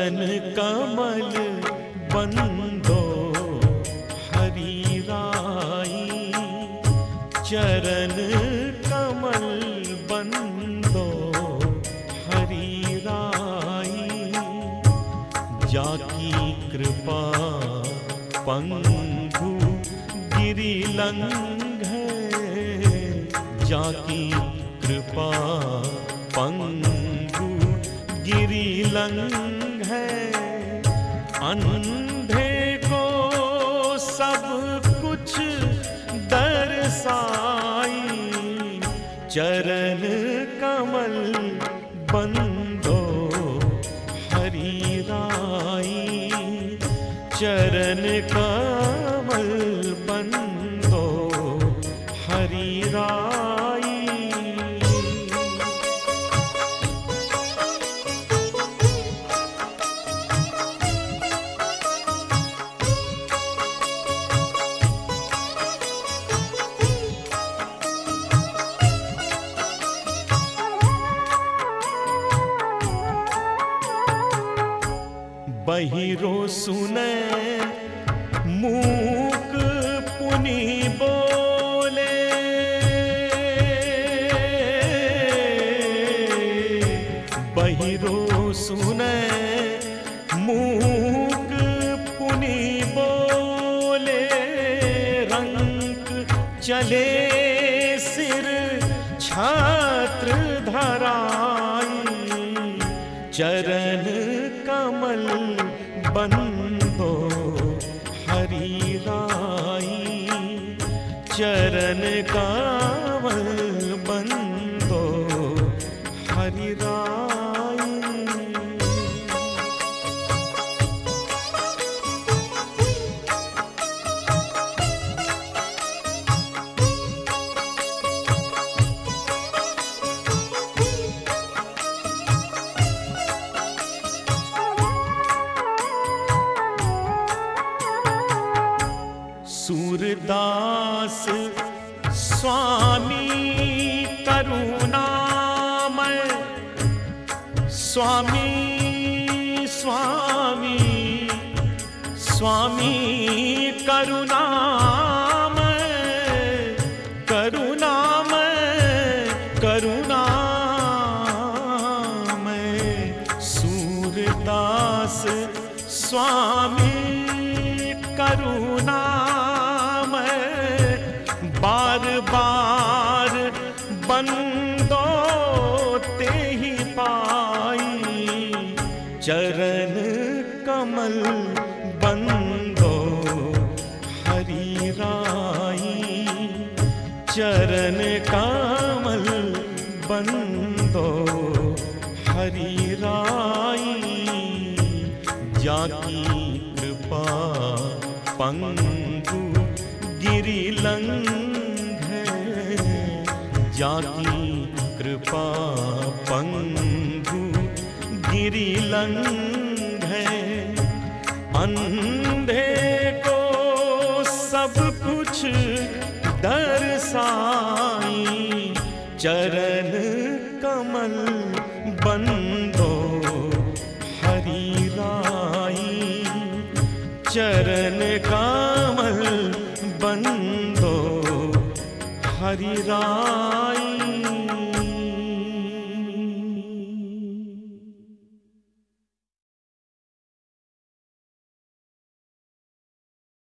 कमल बंदो हरि राई। चरण कमल बंदो हरि राई। जाकी कृपा पंगु गिरि लंघ जाकी कृपा पंगु गिरि लंघ अंधे को सब कुछ दर्शाई। चरण कमल बंदो हरी राई। चरण कमल बंदो बहिरो सुने, मूक पुनि बोले। बहिरो सुने, मूक पुनि बोले। रंग चले सिर, छात्र धराई। चरण बंदो हरी राई चरण कमल सूरदास स्वामी करुणामय। स्वामी स्वामी स्वामी करुणामय। करुणामय करुणामय। सूरदास स्वामी करुणामय चरण कमल बंदो, हरी राई। चरण कमल बंदो, हरी राई। जाकी कृपा पंगु गिरि लंघ जाकी कृपा पंगु गिरि लंघ अंधे को सब कुछ दर्शाई चरण कमल बंदो हरी राई। चरण कमल बंदो हरी राई।